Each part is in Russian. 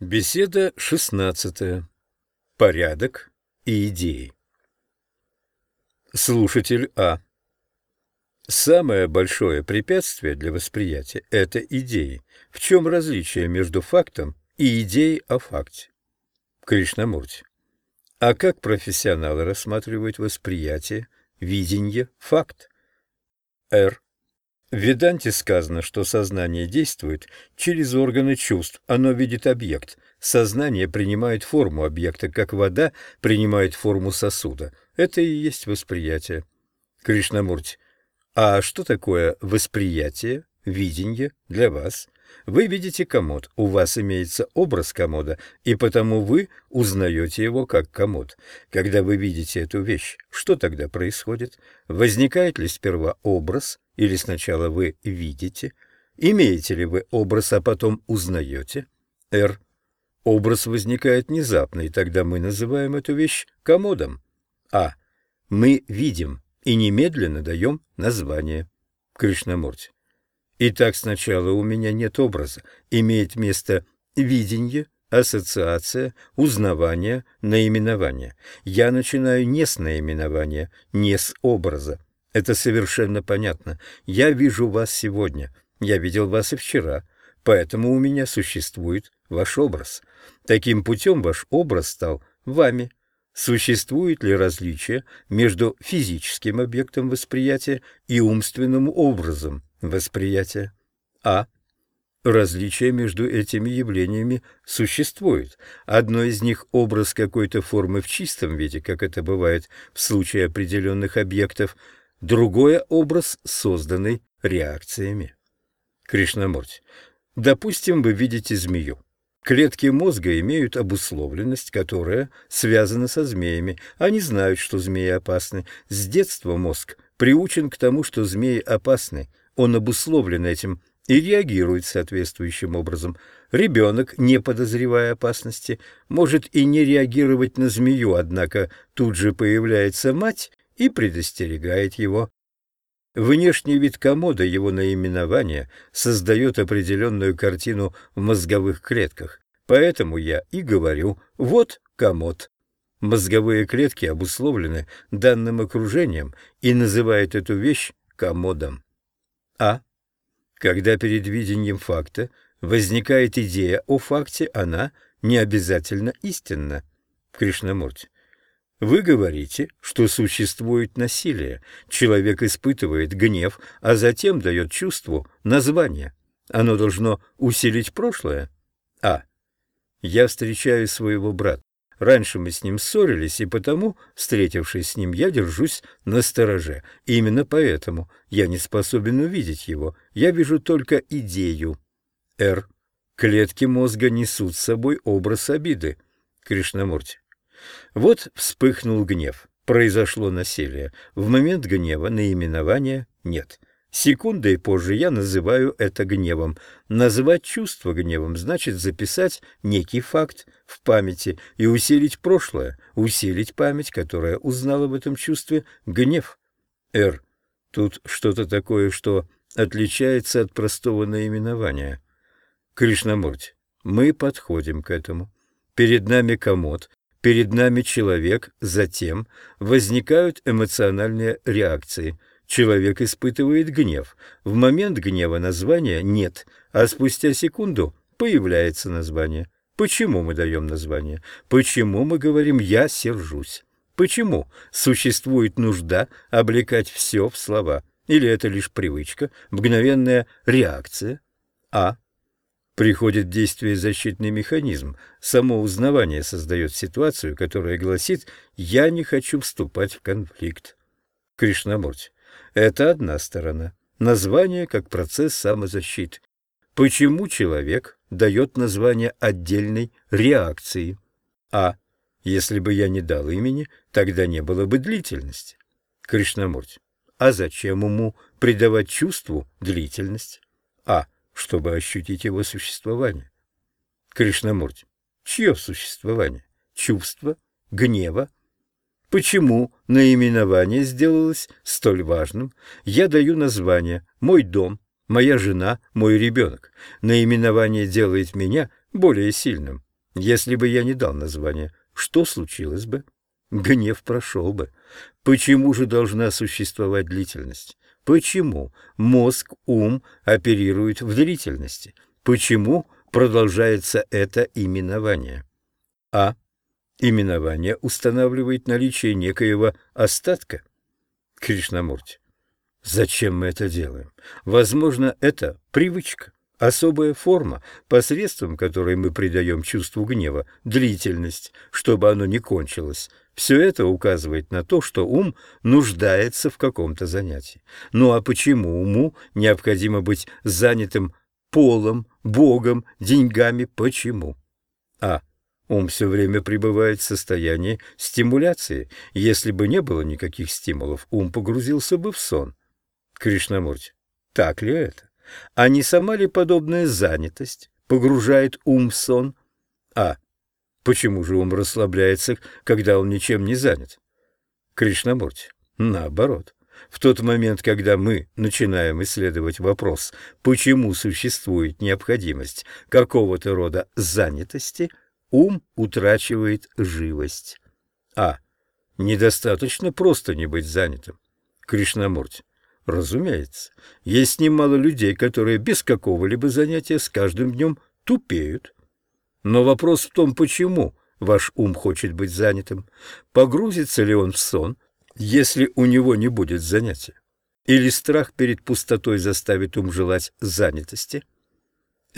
Беседа шестнадцатая. Порядок и идеи. Слушатель А. Самое большое препятствие для восприятия – это идеи. В чем различие между фактом и идеей о факте? Кришнамурти. А как профессионалы рассматривают восприятие, видение, факт? Р. В Веданте сказано, что сознание действует через органы чувств, оно видит объект. Сознание принимает форму объекта, как вода принимает форму сосуда. Это и есть восприятие. Кришнамурти, а что такое восприятие, видение для вас? Вы видите комод, у вас имеется образ комода, и потому вы узнаете его как комод. Когда вы видите эту вещь, что тогда происходит? Возникает ли сперва образ, или сначала вы видите? Имеете ли вы образ, а потом узнаете? Р. Образ возникает внезапно, и тогда мы называем эту вещь комодом. А. Мы видим и немедленно даем название. Кришнамурти. Итак, сначала у меня нет образа, имеет место видение, ассоциация, узнавание, наименование. Я начинаю не с наименования, не с образа. Это совершенно понятно. Я вижу вас сегодня, я видел вас и вчера, поэтому у меня существует ваш образ. Таким путем ваш образ стал вами. Существует ли различие между физическим объектом восприятия и умственным образом восприятия? А. Различие между этими явлениями существует. Одно из них – образ какой-то формы в чистом виде, как это бывает в случае определенных объектов – другое – образ, созданный реакциями. Кришнамурти, допустим, вы видите змею. Клетки мозга имеют обусловленность, которая связана со змеями. Они знают, что змеи опасны. С детства мозг приучен к тому, что змеи опасны. Он обусловлен этим и реагирует соответствующим образом. Ребенок, не подозревая опасности, может и не реагировать на змею, однако тут же появляется мать и предостерегает его. Внешний вид комода, его наименование, создает определенную картину в мозговых клетках, поэтому я и говорю «вот комод». Мозговые клетки обусловлены данным окружением и называют эту вещь комодом. А. Когда перед видением факта возникает идея о факте, она не обязательно истинна. Кришнамурти. Вы говорите, что существует насилие. Человек испытывает гнев, а затем дает чувству название. Оно должно усилить прошлое. А. Я встречаю своего брата. Раньше мы с ним ссорились, и потому, встретившись с ним, я держусь на стороже. Именно поэтому я не способен увидеть его. Я вижу только идею. Р. Клетки мозга несут с собой образ обиды. Кришнамурти. Вот вспыхнул гнев. Произошло насилие. В момент гнева наименования нет. Секундой позже я называю это гневом. Назвать чувство гневом значит записать некий факт в памяти и усилить прошлое, усилить память, которая узнала в этом чувстве гнев. Р. Тут что-то такое, что отличается от простого наименования. Кришнамурти, мы подходим к этому. Перед нами комод, Перед нами человек, затем возникают эмоциональные реакции. Человек испытывает гнев. В момент гнева названия нет, а спустя секунду появляется название. Почему мы даем название? Почему мы говорим «я сержусь»? Почему существует нужда облекать все в слова? Или это лишь привычка, мгновенная реакция? А. Приходит в действие защитный механизм. Само узнавание создает ситуацию, которая гласит «я не хочу вступать в конфликт». Кришнамурти. Это одна сторона. Название как процесс самозащиты. Почему человек дает название отдельной реакции? А. Если бы я не дал имени, тогда не было бы длительности. Кришнамурти. А зачем ему придавать чувству длительность? А чтобы ощутить его существование. Кришнамурти, чье существование? Чувство? Гнева? Почему наименование сделалось столь важным? Я даю название «Мой дом», «Моя жена», «Мой ребенок». Наименование делает меня более сильным. Если бы я не дал названия, что случилось бы? Гнев прошел бы. Почему же должна существовать длительность? Почему мозг, ум оперируют в длительности? Почему продолжается это именование? А. Именование устанавливает наличие некоего остатка. Кришнамурти. Зачем мы это делаем? Возможно, это привычка, особая форма, посредством которой мы придаем чувству гнева длительность, чтобы оно не кончилось. Все это указывает на то, что ум нуждается в каком-то занятии. Ну а почему уму необходимо быть занятым полом, Богом, деньгами? Почему? А. Ум все время пребывает в состоянии стимуляции. Если бы не было никаких стимулов, ум погрузился бы в сон. Кришнамурти, так ли это? А не сама ли подобная занятость погружает ум в сон? А. Почему же ум расслабляется, когда он ничем не занят? Кришнамурти, наоборот. В тот момент, когда мы начинаем исследовать вопрос, почему существует необходимость какого-то рода занятости – ум утрачивает живость. А. Недостаточно просто не быть занятым. Кришнамурти. Разумеется, есть немало людей, которые без какого-либо занятия с каждым днем тупеют. Но вопрос в том, почему ваш ум хочет быть занятым. Погрузится ли он в сон, если у него не будет занятия? Или страх перед пустотой заставит ум желать занятости?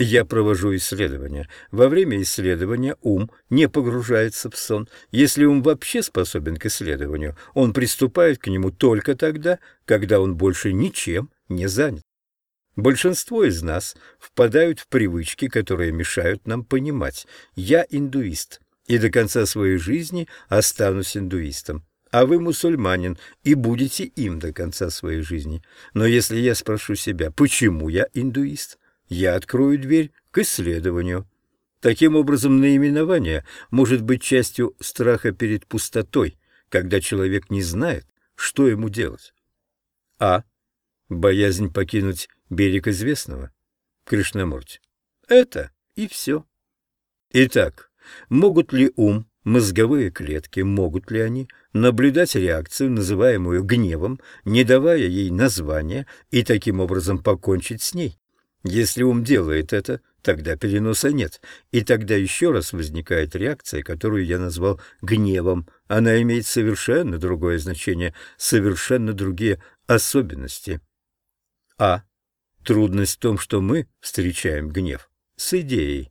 Я провожу исследования. Во время исследования ум не погружается в сон. Если ум вообще способен к исследованию, он приступает к нему только тогда, когда он больше ничем не занят. Большинство из нас впадают в привычки, которые мешают нам понимать. Я индуист, и до конца своей жизни останусь индуистом. А вы мусульманин, и будете им до конца своей жизни. Но если я спрошу себя, почему я индуист, я открою дверь к исследованию. Таким образом, наименование может быть частью страха перед пустотой, когда человек не знает, что ему делать. А. Боязнь покинуть берег известного. Кришнамурти. Это и все. Итак, могут ли ум, мозговые клетки, могут ли они наблюдать реакцию, называемую гневом, не давая ей названия, и таким образом покончить с ней? Если ум делает это, тогда переноса нет, и тогда еще раз возникает реакция, которую я назвал гневом. Она имеет совершенно другое значение, совершенно другие особенности. А. Трудность в том, что мы встречаем гнев с идеей.